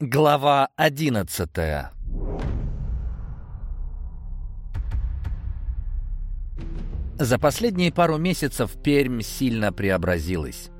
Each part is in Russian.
Глава одиннадцатая За последние пару месяцев Пермь сильно преобразилась.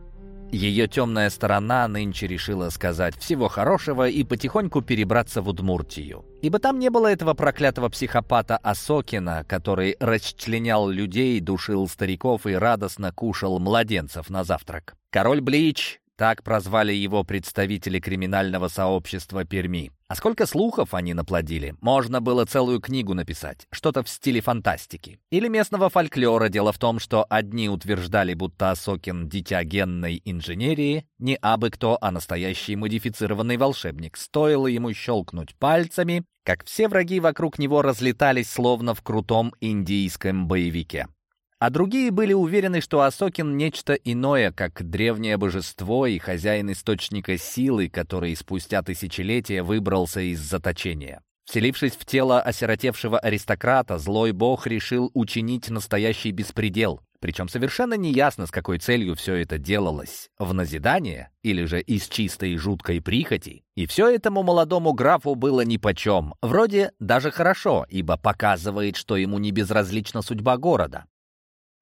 Ее темная сторона нынче решила сказать всего хорошего и потихоньку перебраться в Удмуртию. Ибо там не было этого проклятого психопата Осокина, который расчленял людей, душил стариков и радостно кушал младенцев на завтрак. Король Блич так прозвали его представители криминального сообщества Перми. А сколько слухов они наплодили? Можно было целую книгу написать, что-то в стиле фантастики. Или местного фольклора. Дело в том, что одни утверждали, будто Осокин — дитя генной инженерии, не абы кто, а настоящий модифицированный волшебник. Стоило ему щелкнуть пальцами, как все враги вокруг него разлетались, словно в крутом индийском боевике. А другие были уверены, что Асокин — нечто иное, как древнее божество и хозяин источника силы, который спустя тысячелетия выбрался из заточения. Вселившись в тело осиротевшего аристократа, злой бог решил учинить настоящий беспредел. Причем совершенно неясно, с какой целью все это делалось. В назидание или же из чистой жуткой прихоти. И все этому молодому графу было нипочем. Вроде даже хорошо, ибо показывает, что ему не безразлична судьба города.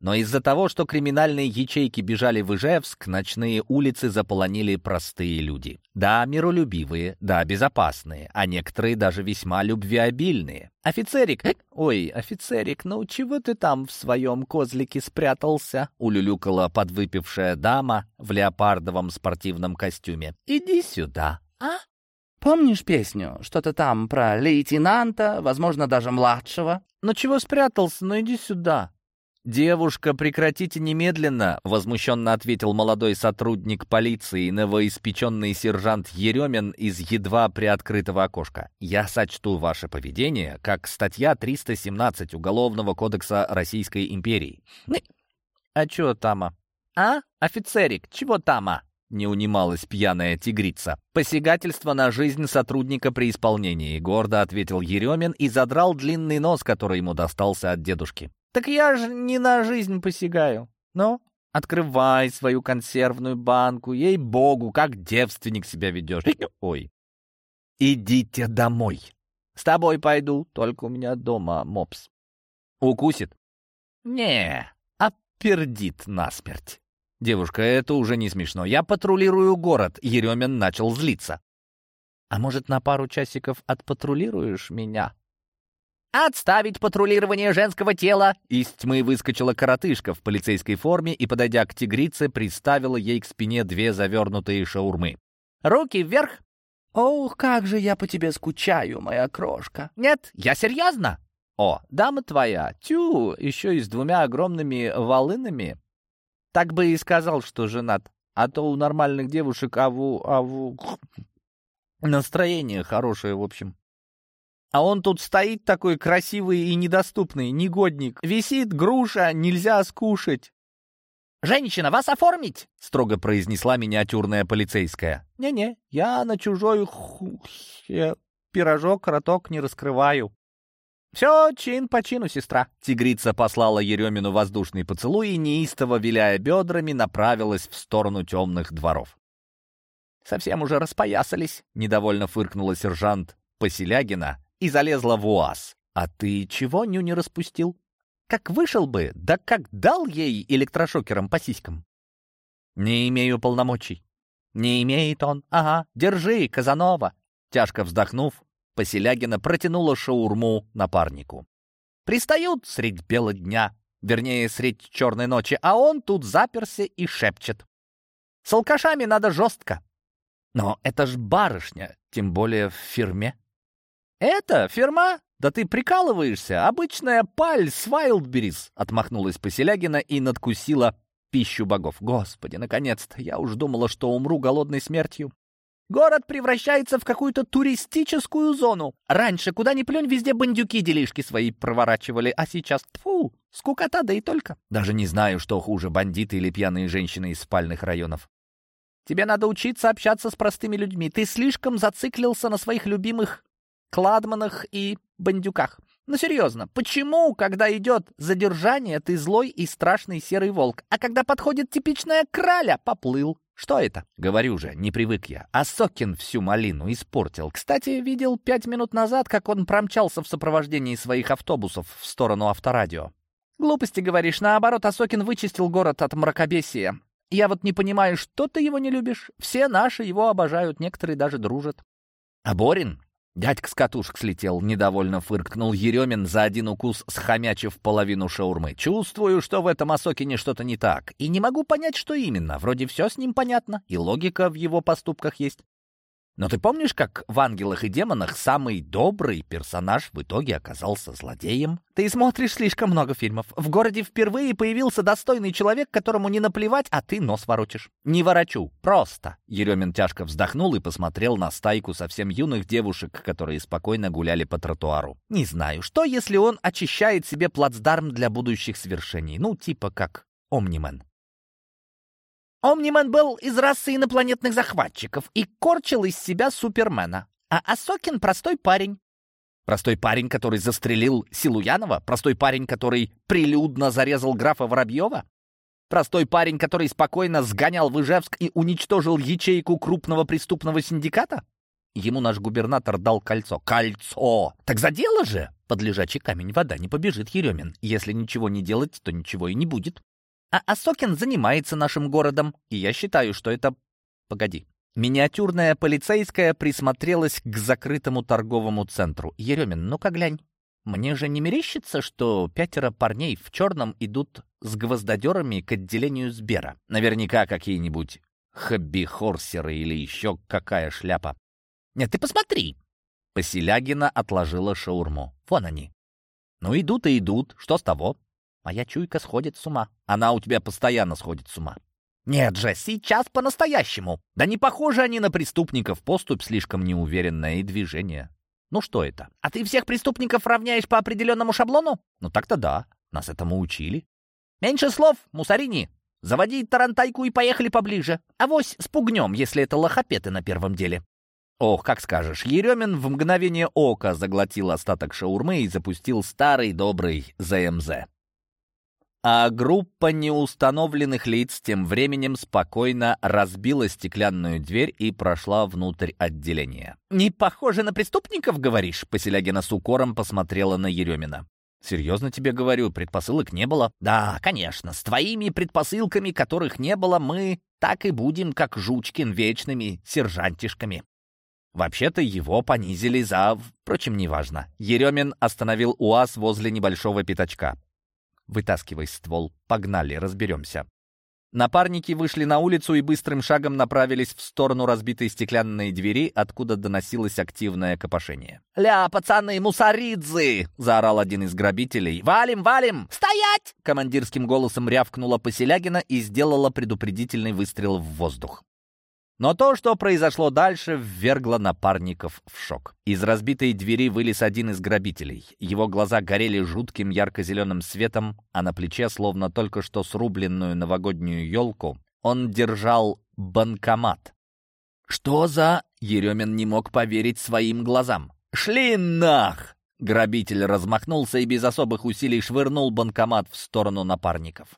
Но из-за того, что криминальные ячейки бежали в Ижевск, ночные улицы заполонили простые люди. Да, миролюбивые, да, безопасные, а некоторые даже весьма любвеобильные. «Офицерик! Ой, офицерик, ну чего ты там в своем козлике спрятался?» улюлюкала подвыпившая дама в леопардовом спортивном костюме. «Иди сюда, а?» Помнишь песню? Что-то там про лейтенанта, возможно, даже младшего? «Ну чего спрятался? Ну иди сюда!» «Девушка, прекратите немедленно!» — возмущенно ответил молодой сотрудник полиции, новоиспеченный сержант Еремин из едва приоткрытого окошка. «Я сочту ваше поведение как статья 317 Уголовного кодекса Российской империи». «А чё тама?» «А, офицерик, чего тама?» — не унималась пьяная тигрица. «Посягательство на жизнь сотрудника при исполнении», — гордо ответил Еремин и задрал длинный нос, который ему достался от дедушки. «Так я же не на жизнь посягаю. Ну, открывай свою консервную банку, ей-богу, как девственник себя ведешь. Ой. Идите домой. С тобой пойду, только у меня дома мопс. Укусит? Не, опердит насмерть. Девушка, это уже не смешно. Я патрулирую город. Еремин начал злиться. А может, на пару часиков отпатрулируешь меня? «Отставить патрулирование женского тела!» Из тьмы выскочила коротышка в полицейской форме и, подойдя к тигрице, приставила ей к спине две завернутые шаурмы. «Руки вверх!» «Ох, как же я по тебе скучаю, моя крошка!» «Нет, я серьезно!» «О, дама твоя, тю, еще и с двумя огромными волынами!» Так бы и сказал, что женат. А то у нормальных девушек аву... аву... Настроение хорошее, в общем. А он тут стоит такой красивый и недоступный, негодник. Висит груша, нельзя скушать. «Женщина, вас оформить?» — строго произнесла миниатюрная полицейская. «Не-не, я на чужой ху... пирожок, роток не раскрываю». «Все чин по чину, сестра». Тигрица послала Еремину воздушный поцелуй и, неистово виляя бедрами, направилась в сторону темных дворов. «Совсем уже распоясались», — недовольно фыркнула сержант Поселягина, и залезла в УАЗ. А ты чего ню не распустил? Как вышел бы, да как дал ей электрошокером по сиськам? Не имею полномочий. Не имеет он. Ага, держи, Казанова. Тяжко вздохнув, Поселягина протянула шаурму напарнику. Пристают средь бела дня, вернее, средь черной ночи, а он тут заперся и шепчет. С алкашами надо жестко. Но это ж барышня, тем более в фирме. «Это фирма? Да ты прикалываешься! Обычная паль с Вайлдберрис!» Отмахнулась Поселягина и надкусила пищу богов. «Господи, наконец-то! Я уж думала, что умру голодной смертью!» Город превращается в какую-то туристическую зону. Раньше, куда ни плюнь, везде бандюки делишки свои проворачивали, а сейчас, фу, скукота, да и только. Даже не знаю, что хуже, бандиты или пьяные женщины из спальных районов. Тебе надо учиться общаться с простыми людьми. Ты слишком зациклился на своих любимых кладманах и бандюках. Ну серьезно, почему, когда идет задержание, ты злой и страшный серый волк, а когда подходит типичная краля, поплыл? Что это? Говорю же, не привык я. А Сокин всю малину испортил. Кстати, видел пять минут назад, как он промчался в сопровождении своих автобусов в сторону авторадио. Глупости говоришь. Наоборот, Асокин вычистил город от мракобесия. Я вот не понимаю, что ты его не любишь? Все наши его обожают, некоторые даже дружат. А Борин? Дядька с катушек слетел, недовольно фыркнул Еремин за один укус, схомячив половину шаурмы. Чувствую, что в этом Осокине что-то не так. И не могу понять, что именно. Вроде все с ним понятно, и логика в его поступках есть. Но ты помнишь, как в «Ангелах и демонах» самый добрый персонаж в итоге оказался злодеем? Ты смотришь слишком много фильмов. В городе впервые появился достойный человек, которому не наплевать, а ты нос ворочишь. Не ворочу, просто. Еремин тяжко вздохнул и посмотрел на стайку совсем юных девушек, которые спокойно гуляли по тротуару. Не знаю, что если он очищает себе плацдарм для будущих свершений? Ну, типа как Омнимен. Омнимен был из расы инопланетных захватчиков и корчил из себя Супермена. А Асокин — простой парень. Простой парень, который застрелил Силуянова? Простой парень, который прилюдно зарезал графа Воробьева? Простой парень, который спокойно сгонял в и уничтожил ячейку крупного преступного синдиката? Ему наш губернатор дал кольцо. Кольцо! Так за дело же! Под лежачий камень вода не побежит, Еремин. Если ничего не делать, то ничего и не будет. А Асокин занимается нашим городом, и я считаю, что это... Погоди. Миниатюрная полицейская присмотрелась к закрытому торговому центру. Еремин, ну-ка глянь. Мне же не мерещится, что пятеро парней в черном идут с гвоздодерами к отделению Сбера. Наверняка какие-нибудь хобби-хорсеры или еще какая шляпа. Нет, ты посмотри. Поселягина отложила шаурму. Вон они. Ну, идут и идут. Что с того? Моя чуйка сходит с ума. Она у тебя постоянно сходит с ума. Нет же, сейчас по-настоящему. Да не похожи они на преступников. Поступь слишком неуверенная и движение. Ну что это? А ты всех преступников равняешь по определенному шаблону? Ну так-то да. Нас этому учили. Меньше слов, Мусарини. Заводи тарантайку и поехали поближе. Авось спугнем, если это лохопеты на первом деле. Ох, как скажешь. Еремин в мгновение ока заглотил остаток шаурмы и запустил старый добрый ЗМЗ а группа неустановленных лиц тем временем спокойно разбила стеклянную дверь и прошла внутрь отделения. «Не похоже на преступников, говоришь?» Поселягина с укором посмотрела на Еремина. «Серьезно тебе говорю, предпосылок не было?» «Да, конечно, с твоими предпосылками, которых не было, мы так и будем, как Жучкин, вечными сержантишками». Вообще-то его понизили за... Впрочем, неважно. Еремин остановил УАЗ возле небольшого пятачка. Вытаскивай ствол. Погнали, разберемся. Напарники вышли на улицу и быстрым шагом направились в сторону разбитой стеклянной двери, откуда доносилось активное копошение. «Ля, пацаны, мусоридзы!» — заорал один из грабителей. «Валим, валим! Стоять!» Командирским голосом рявкнула Поселягина и сделала предупредительный выстрел в воздух. Но то, что произошло дальше, ввергло напарников в шок. Из разбитой двери вылез один из грабителей. Его глаза горели жутким ярко-зеленым светом, а на плече, словно только что срубленную новогоднюю елку, он держал банкомат. «Что за...» — Еремин не мог поверить своим глазам. «Шли нах!» Грабитель размахнулся и без особых усилий швырнул банкомат в сторону напарников.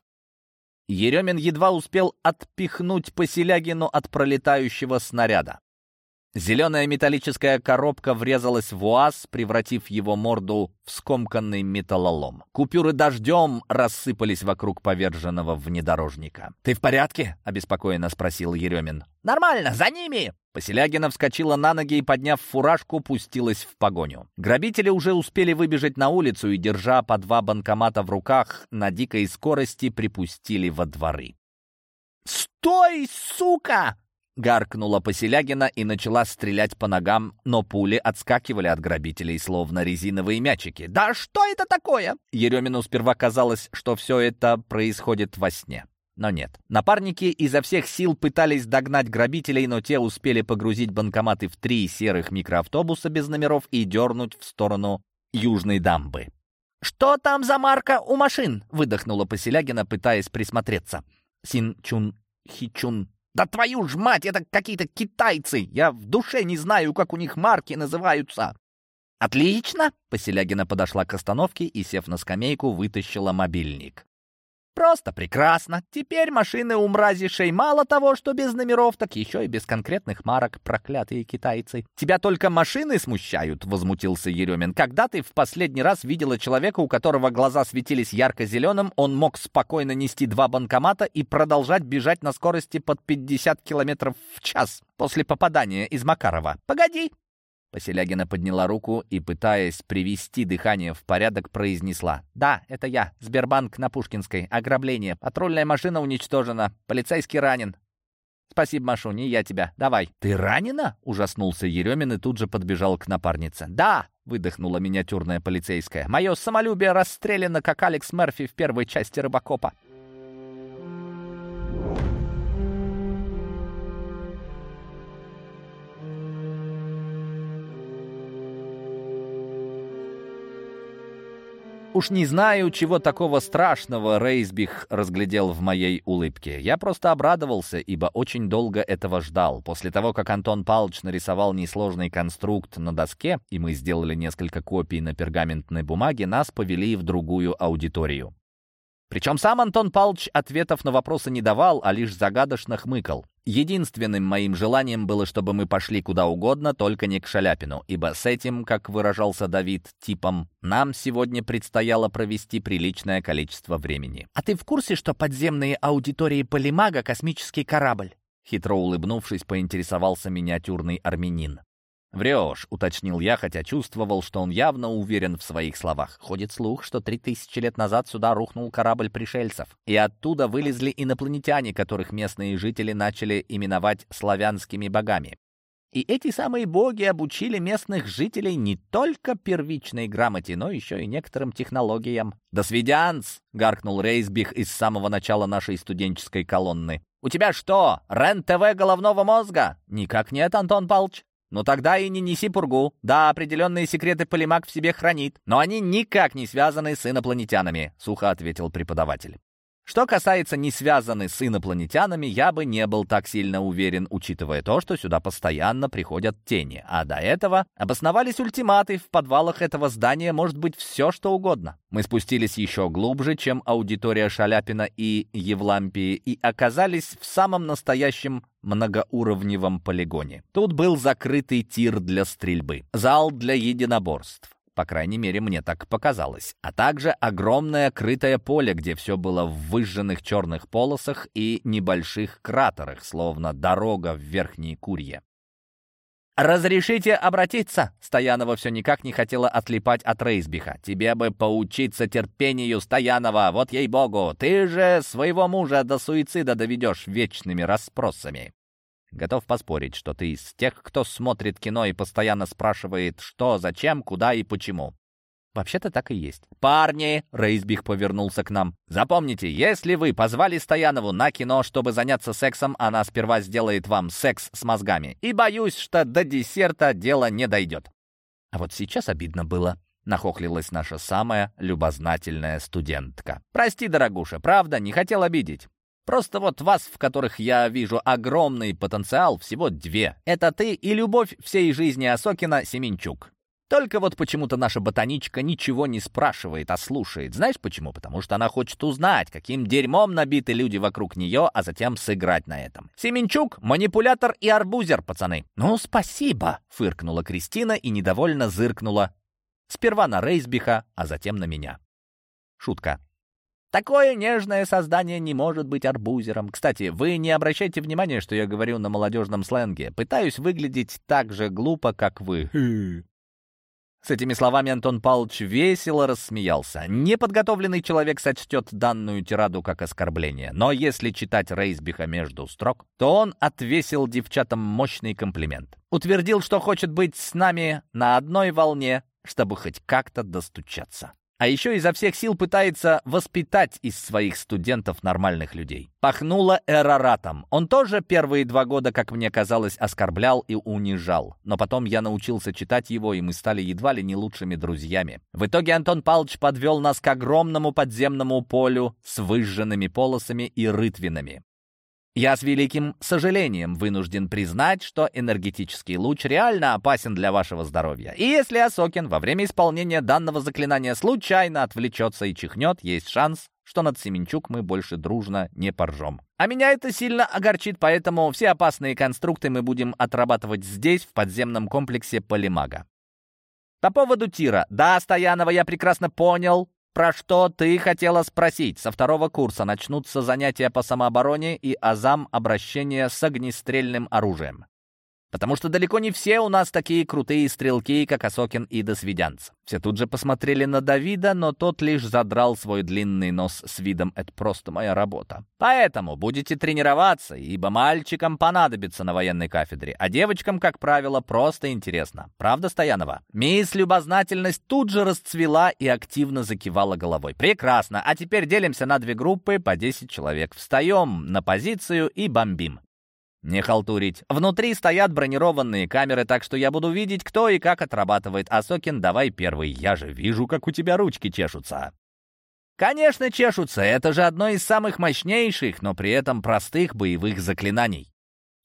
Еремин едва успел отпихнуть Поселягину от пролетающего снаряда. Зеленая металлическая коробка врезалась в УАЗ, превратив его морду в скомканный металлолом. Купюры дождем рассыпались вокруг поверженного внедорожника. «Ты в порядке?» — обеспокоенно спросил Еремин. «Нормально, за ними!» Поселягина вскочила на ноги и, подняв фуражку, пустилась в погоню. Грабители уже успели выбежать на улицу и, держа по два банкомата в руках, на дикой скорости припустили во дворы. «Стой, сука!» Гаркнула Поселягина и начала стрелять по ногам, но пули отскакивали от грабителей, словно резиновые мячики. «Да что это такое?» Еремину сперва казалось, что все это происходит во сне. Но нет. Напарники изо всех сил пытались догнать грабителей, но те успели погрузить банкоматы в три серых микроавтобуса без номеров и дернуть в сторону Южной дамбы. «Что там за марка у машин?» — выдохнула Поселягина, пытаясь присмотреться. Син Чун Хичун да твою ж мать, это какие-то китайцы! Я в душе не знаю, как у них марки называются!» «Отлично!» — Поселягина подошла к остановке и, сев на скамейку, вытащила мобильник. Просто прекрасно. Теперь машины у мразишей мало того, что без номеров, так еще и без конкретных марок, проклятые китайцы. Тебя только машины смущают, возмутился Еремин. Когда ты в последний раз видела человека, у которого глаза светились ярко-зеленым, он мог спокойно нести два банкомата и продолжать бежать на скорости под 50 километров в час после попадания из Макарова. Погоди, Поселягина подняла руку и, пытаясь привести дыхание в порядок, произнесла. «Да, это я. Сбербанк на Пушкинской. Ограбление. Патрульная машина уничтожена. Полицейский ранен. «Спасибо, Машу, не я тебя. Давай». «Ты ранена?» — ужаснулся Еремин и тут же подбежал к напарнице. «Да!» — выдохнула миниатюрная полицейская. «Мое самолюбие расстреляно, как Алекс Мерфи в первой части «Рыбакопа». Уж не знаю, чего такого страшного Рейсбих разглядел в моей улыбке. Я просто обрадовался, ибо очень долго этого ждал. После того, как Антон Павлович нарисовал несложный конструкт на доске, и мы сделали несколько копий на пергаментной бумаге, нас повели в другую аудиторию. Причем сам Антон Павлович ответов на вопросы не давал, а лишь загадочно хмыкал. Единственным моим желанием было, чтобы мы пошли куда угодно, только не к Шаляпину, ибо с этим, как выражался Давид, типом, нам сегодня предстояло провести приличное количество времени. «А ты в курсе, что подземные аудитории Полимага — космический корабль?» Хитро улыбнувшись, поинтересовался миниатюрный армянин. «Врешь», — уточнил я, хотя чувствовал, что он явно уверен в своих словах. Ходит слух, что три тысячи лет назад сюда рухнул корабль пришельцев, и оттуда вылезли инопланетяне, которых местные жители начали именовать славянскими богами. И эти самые боги обучили местных жителей не только первичной грамоте, но еще и некоторым технологиям. «До свидянц!» — гаркнул Рейсбих из самого начала нашей студенческой колонны. «У тебя что, РЕН-ТВ головного мозга?» «Никак нет, Антон Павлович. «Ну тогда и не неси пургу. Да, определенные секреты Полимак в себе хранит, но они никак не связаны с инопланетянами», — сухо ответил преподаватель. Что касается не связанных с инопланетянами, я бы не был так сильно уверен, учитывая то, что сюда постоянно приходят тени, а до этого обосновались ультиматы, в подвалах этого здания может быть все, что угодно. Мы спустились еще глубже, чем аудитория Шаляпина и Евлампии, и оказались в самом настоящем многоуровневом полигоне. Тут был закрытый тир для стрельбы, зал для единоборств, по крайней мере, мне так показалось. А также огромное крытое поле, где все было в выжженных черных полосах и небольших кратерах, словно дорога в Верхней Курье. «Разрешите обратиться?» Стоянова все никак не хотела отлипать от Рейсбиха. «Тебе бы поучиться терпению, Стоянова, вот ей-богу! Ты же своего мужа до суицида доведешь вечными расспросами!» Готов поспорить, что ты из тех, кто смотрит кино и постоянно спрашивает, что, зачем, куда и почему. Вообще-то так и есть. «Парни!» — Рейсбих повернулся к нам. «Запомните, если вы позвали Стоянову на кино, чтобы заняться сексом, она сперва сделает вам секс с мозгами. И боюсь, что до десерта дело не дойдет». А вот сейчас обидно было. Нахохлилась наша самая любознательная студентка. «Прости, дорогуша, правда, не хотел обидеть. Просто вот вас, в которых я вижу огромный потенциал, всего две. Это ты и любовь всей жизни Осокина Семенчук. Только вот почему-то наша ботаничка ничего не спрашивает, а слушает. Знаешь почему? Потому что она хочет узнать, каким дерьмом набиты люди вокруг нее, а затем сыграть на этом. Семенчук — манипулятор и арбузер, пацаны. «Ну, спасибо!» — фыркнула Кристина и недовольно зыркнула. Сперва на Рейсбиха, а затем на меня. Шутка. Такое нежное создание не может быть арбузером. Кстати, вы не обращайте внимания, что я говорю на молодежном сленге. Пытаюсь выглядеть так же глупо, как вы. С этими словами Антон Павлович весело рассмеялся. Неподготовленный человек сочтет данную тираду как оскорбление. Но если читать Рейсбиха между строк, то он отвесил девчатам мощный комплимент. Утвердил, что хочет быть с нами на одной волне, чтобы хоть как-то достучаться. А еще изо всех сил пытается воспитать из своих студентов нормальных людей. Пахнуло эроратом. Он тоже первые два года, как мне казалось, оскорблял и унижал. Но потом я научился читать его, и мы стали едва ли не лучшими друзьями. В итоге Антон Павлович подвел нас к огромному подземному полю с выжженными полосами и рытвинами. Я с великим сожалением вынужден признать, что энергетический луч реально опасен для вашего здоровья. И если Асокин во время исполнения данного заклинания случайно отвлечется и чихнет, есть шанс, что над Семенчук мы больше дружно не поржем. А меня это сильно огорчит, поэтому все опасные конструкты мы будем отрабатывать здесь, в подземном комплексе Полимага. По поводу тира. Да, Стоянова, я прекрасно понял, про что ты хотела спросить? Со второго курса начнутся занятия по самообороне и азам обращения с огнестрельным оружием. Потому что далеко не все у нас такие крутые стрелки, как Осокин и Досвидянц. Все тут же посмотрели на Давида, но тот лишь задрал свой длинный нос с видом «это просто моя работа». Поэтому будете тренироваться, ибо мальчикам понадобится на военной кафедре, а девочкам, как правило, просто интересно. Правда, Стоянова? Мисс Любознательность тут же расцвела и активно закивала головой. Прекрасно, а теперь делимся на две группы по 10 человек. Встаем на позицию и бомбим. Не халтурить. Внутри стоят бронированные камеры, так что я буду видеть, кто и как отрабатывает. А Сокин, давай первый. Я же вижу, как у тебя ручки чешутся. Конечно, чешутся. Это же одно из самых мощнейших, но при этом простых боевых заклинаний.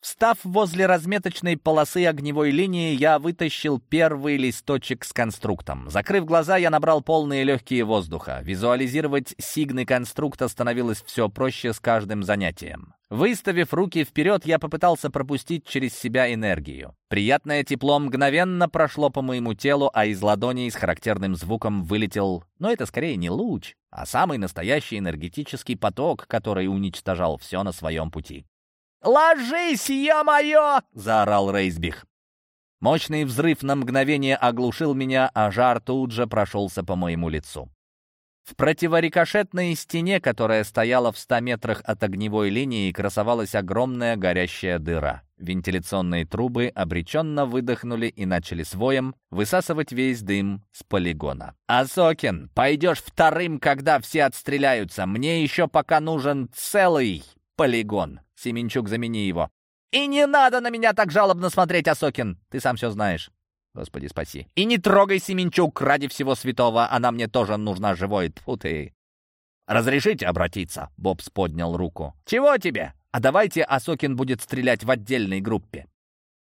Встав возле разметочной полосы огневой линии, я вытащил первый листочек с конструктом. Закрыв глаза, я набрал полные легкие воздуха. Визуализировать сигны конструкта становилось все проще с каждым занятием. Выставив руки вперед, я попытался пропустить через себя энергию. Приятное тепло мгновенно прошло по моему телу, а из ладоней с характерным звуком вылетел, но это скорее не луч, а самый настоящий энергетический поток, который уничтожал все на своем пути. «Ложись, ё-моё!» — заорал Рейсбих. Мощный взрыв на мгновение оглушил меня, а жар тут же прошелся по моему лицу. В противорикошетной стене, которая стояла в ста метрах от огневой линии, красовалась огромная горящая дыра. Вентиляционные трубы обреченно выдохнули и начали своем высасывать весь дым с полигона. «Азокин, пойдешь вторым, когда все отстреляются. Мне еще пока нужен целый полигон. Семенчук, замени его. И не надо на меня так жалобно смотреть, Осокин. Ты сам все знаешь. Господи, спаси. И не трогай Семенчук ради всего святого. Она мне тоже нужна живой. Тьфу ты. «Разрешите обратиться?» — Бобс поднял руку. «Чего тебе? А давайте Осокин будет стрелять в отдельной группе».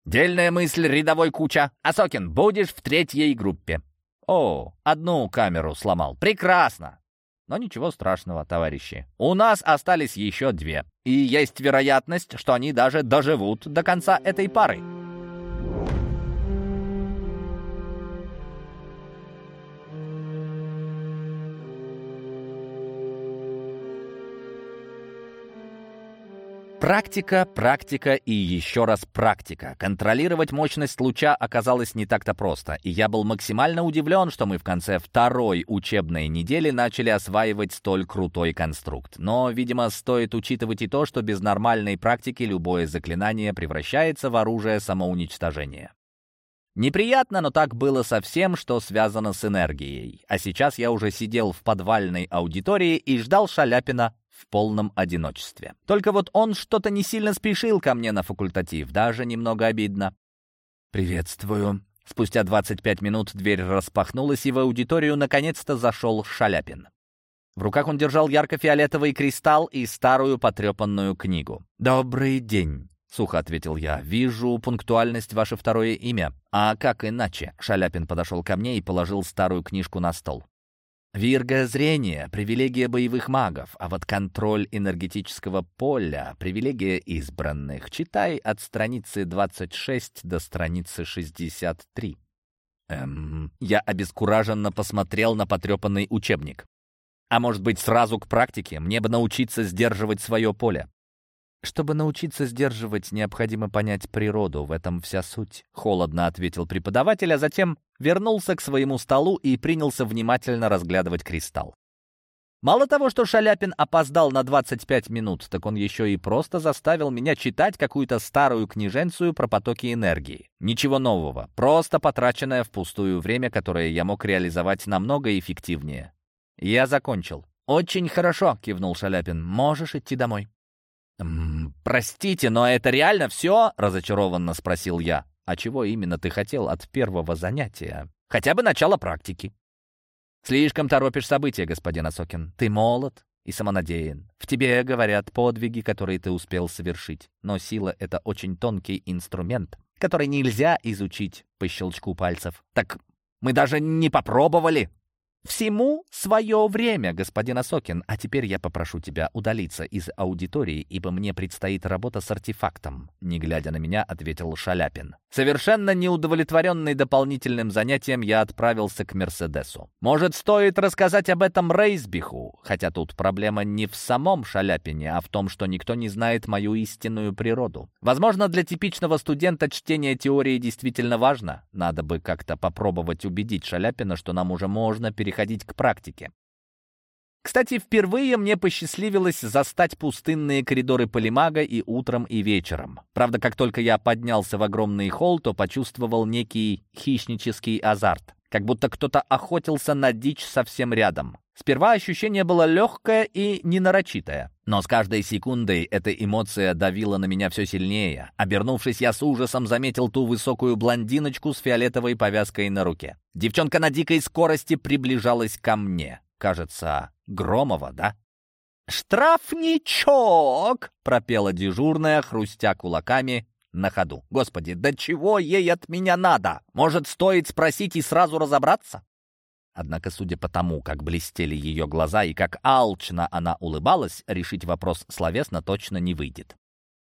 «Дельная мысль, рядовой куча. Осокин, будешь в третьей группе». «О, одну камеру сломал. Прекрасно. Но ничего страшного, товарищи. У нас остались еще две. И есть вероятность, что они даже доживут до конца этой пары. Практика, практика и еще раз практика. Контролировать мощность луча оказалось не так-то просто, и я был максимально удивлен, что мы в конце второй учебной недели начали осваивать столь крутой конструкт. Но, видимо, стоит учитывать и то, что без нормальной практики любое заклинание превращается в оружие самоуничтожения. Неприятно, но так было совсем, что связано с энергией. А сейчас я уже сидел в подвальной аудитории и ждал Шаляпина в полном одиночестве. Только вот он что-то не сильно спешил ко мне на факультатив, даже немного обидно. «Приветствую». Спустя 25 минут дверь распахнулась, и в аудиторию наконец-то зашел Шаляпин. В руках он держал ярко-фиолетовый кристалл и старую потрепанную книгу. «Добрый день», — сухо ответил я. «Вижу пунктуальность ваше второе имя». «А как иначе?» — Шаляпин подошел ко мне и положил старую книжку на стол. Вирга зрения — привилегия боевых магов, а вот контроль энергетического поля — привилегия избранных. Читай от страницы 26 до страницы 63. Эм, я обескураженно посмотрел на потрепанный учебник. А может быть, сразу к практике? Мне бы научиться сдерживать свое поле. «Чтобы научиться сдерживать, необходимо понять природу, в этом вся суть», — холодно ответил преподаватель, а затем вернулся к своему столу и принялся внимательно разглядывать кристалл. Мало того, что Шаляпин опоздал на 25 минут, так он еще и просто заставил меня читать какую-то старую книженцию про потоки энергии. Ничего нового, просто потраченное впустую время, которое я мог реализовать намного эффективнее. Я закончил. «Очень хорошо», — кивнул Шаляпин. «Можешь идти домой». «Простите, но это реально все?» — разочарованно спросил я. «А чего именно ты хотел от первого занятия? Хотя бы начало практики». «Слишком торопишь события, господин Осокин. Ты молод, и самонадеян. В тебе говорят подвиги, которые ты успел совершить. Но сила — это очень тонкий инструмент, который нельзя изучить по щелчку пальцев. Так мы даже не попробовали. «Всему свое время, господин Осокин, а теперь я попрошу тебя удалиться из аудитории, ибо мне предстоит работа с артефактом», не глядя на меня, ответил Шаляпин. Совершенно неудовлетворенный дополнительным занятием, я отправился к Мерседесу. Может, стоит рассказать об этом Рейсбиху, хотя тут проблема не в самом Шаляпине, а в том, что никто не знает мою истинную природу. Возможно, для типичного студента чтение теории действительно важно. Надо бы как-то попробовать убедить Шаляпина, что нам уже можно переходить переходить к практике. Кстати, впервые мне посчастливилось застать пустынные коридоры Полимага и утром, и вечером. Правда, как только я поднялся в огромный холл, то почувствовал некий хищнический азарт. Как будто кто-то охотился на дичь совсем рядом. Сперва ощущение было легкое и ненарочитое. Но с каждой секундой эта эмоция давила на меня все сильнее. Обернувшись, я с ужасом заметил ту высокую блондиночку с фиолетовой повязкой на руке. Девчонка на дикой скорости приближалась ко мне. Кажется, Громова, да? «Штрафничок!» — пропела дежурная, хрустя кулаками на ходу. «Господи, да чего ей от меня надо? Может, стоит спросить и сразу разобраться?» Однако, судя по тому, как блестели ее глаза и как алчно она улыбалась, решить вопрос словесно точно не выйдет.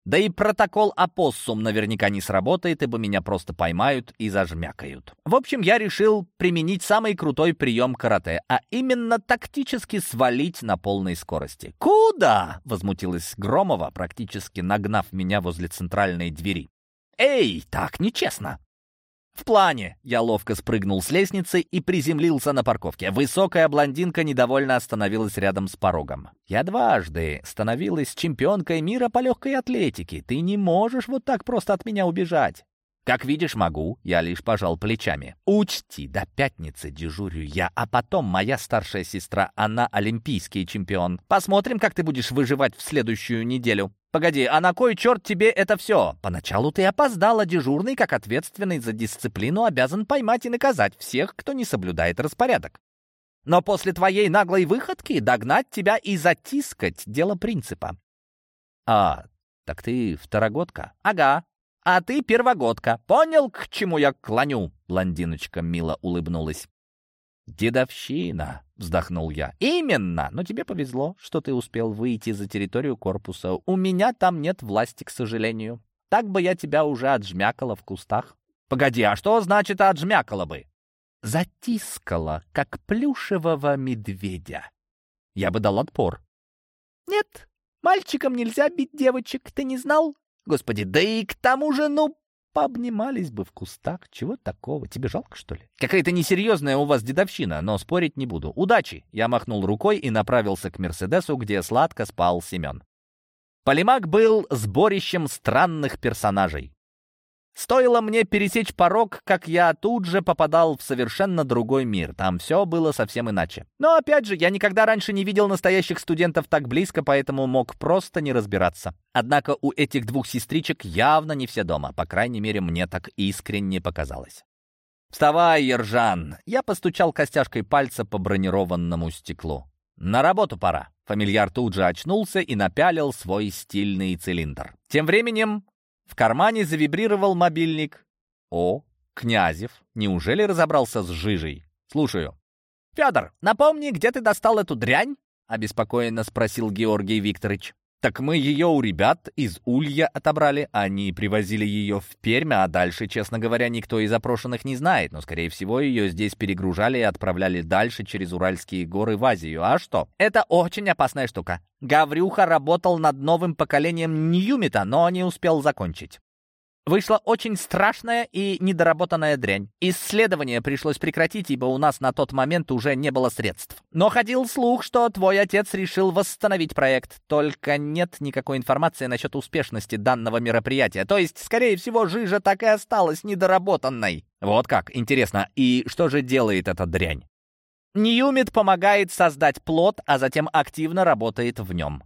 Да и протокол опоссум наверняка не сработает, ибо меня просто поймают и зажмякают. В общем, я решил применить самый крутой прием карате, а именно тактически свалить на полной скорости. «Куда?» — возмутилась Громова, практически нагнав меня возле центральной двери. «Эй, так нечестно!» «В плане!» Я ловко спрыгнул с лестницы и приземлился на парковке. Высокая блондинка недовольно остановилась рядом с порогом. «Я дважды становилась чемпионкой мира по легкой атлетике. Ты не можешь вот так просто от меня убежать». «Как видишь, могу». Я лишь пожал плечами. «Учти, до пятницы дежурю я, а потом моя старшая сестра, она олимпийский чемпион. Посмотрим, как ты будешь выживать в следующую неделю». «Погоди, а на кой черт тебе это все? Поначалу ты опоздала, дежурный, как ответственный за дисциплину, обязан поймать и наказать всех, кто не соблюдает распорядок. Но после твоей наглой выходки догнать тебя и затискать — дело принципа». «А, так ты второгодка?» «Ага. А ты первогодка. Понял, к чему я клоню?» Блондиночка мило улыбнулась. «Дедовщина!» — вздохнул я. «Именно! Но тебе повезло, что ты успел выйти за территорию корпуса. У меня там нет власти, к сожалению. Так бы я тебя уже отжмякала в кустах». «Погоди, а что значит отжмякала бы?» «Затискала, как плюшевого медведя». Я бы дал отпор. «Нет, мальчикам нельзя бить девочек, ты не знал?» «Господи, да и к тому же, ну, Пообнимались бы в кустах. Чего такого? Тебе жалко, что ли? Какая-то несерьезная у вас дедовщина, но спорить не буду. Удачи! Я махнул рукой и направился к Мерседесу, где сладко спал Семен. Полимак был сборищем странных персонажей. Стоило мне пересечь порог, как я тут же попадал в совершенно другой мир. Там все было совсем иначе. Но опять же, я никогда раньше не видел настоящих студентов так близко, поэтому мог просто не разбираться. Однако у этих двух сестричек явно не все дома. По крайней мере, мне так искренне показалось. «Вставай, Ержан!» Я постучал костяшкой пальца по бронированному стеклу. «На работу пора!» Фамильяр тут же очнулся и напялил свой стильный цилиндр. Тем временем в кармане завибрировал мобильник. О, Князев, неужели разобрался с жижей? Слушаю. «Федор, напомни, где ты достал эту дрянь?» — обеспокоенно спросил Георгий Викторович. Так мы ее у ребят из Улья отобрали, они привозили ее в Пермь, а дальше, честно говоря, никто из опрошенных не знает, но, скорее всего, ее здесь перегружали и отправляли дальше через Уральские горы в Азию. А что? Это очень опасная штука. Гаврюха работал над новым поколением Ньюмита, но не успел закончить. Вышла очень страшная и недоработанная дрянь. Исследование пришлось прекратить, ибо у нас на тот момент уже не было средств. Но ходил слух, что твой отец решил восстановить проект. Только нет никакой информации насчет успешности данного мероприятия. То есть, скорее всего, жижа так и осталась недоработанной. Вот как, интересно, и что же делает эта дрянь? Ньюмит помогает создать плод, а затем активно работает в нем.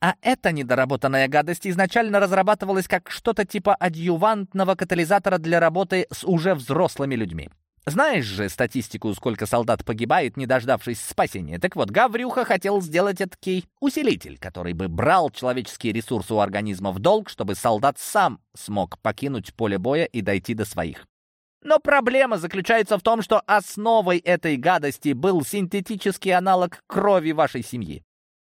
А эта недоработанная гадость изначально разрабатывалась как что-то типа адъювантного катализатора для работы с уже взрослыми людьми. Знаешь же статистику, сколько солдат погибает, не дождавшись спасения. Так вот, Гаврюха хотел сделать этакий усилитель, который бы брал человеческие ресурсы у организма в долг, чтобы солдат сам смог покинуть поле боя и дойти до своих. Но проблема заключается в том, что основой этой гадости был синтетический аналог крови вашей семьи.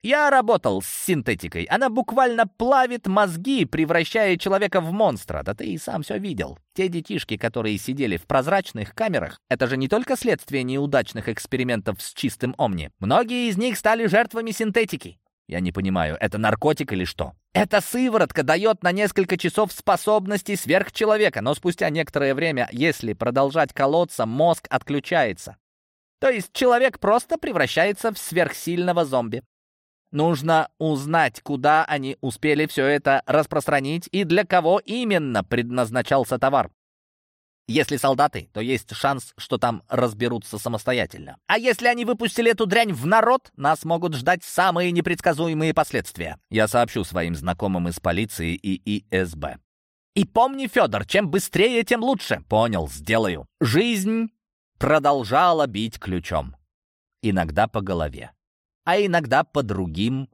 Я работал с синтетикой. Она буквально плавит мозги, превращая человека в монстра. Да ты и сам все видел. Те детишки, которые сидели в прозрачных камерах, это же не только следствие неудачных экспериментов с чистым омни. Многие из них стали жертвами синтетики. Я не понимаю, это наркотик или что? Эта сыворотка дает на несколько часов способности сверхчеловека, но спустя некоторое время, если продолжать колоться, мозг отключается. То есть человек просто превращается в сверхсильного зомби. Нужно узнать, куда они успели все это распространить и для кого именно предназначался товар. Если солдаты, то есть шанс, что там разберутся самостоятельно. А если они выпустили эту дрянь в народ, нас могут ждать самые непредсказуемые последствия. Я сообщу своим знакомым из полиции и ИСБ. И помни, Федор, чем быстрее, тем лучше. Понял, сделаю. Жизнь продолжала бить ключом. Иногда по голове а иногда по другим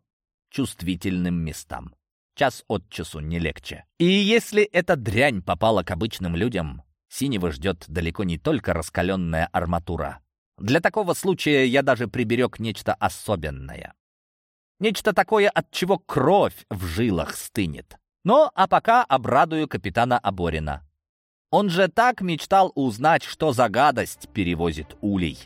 чувствительным местам. Час от часу не легче. И если эта дрянь попала к обычным людям, синего ждет далеко не только раскаленная арматура. Для такого случая я даже приберег нечто особенное. Нечто такое, от чего кровь в жилах стынет. Но а пока обрадую капитана Аборина. Он же так мечтал узнать, что за гадость перевозит улей.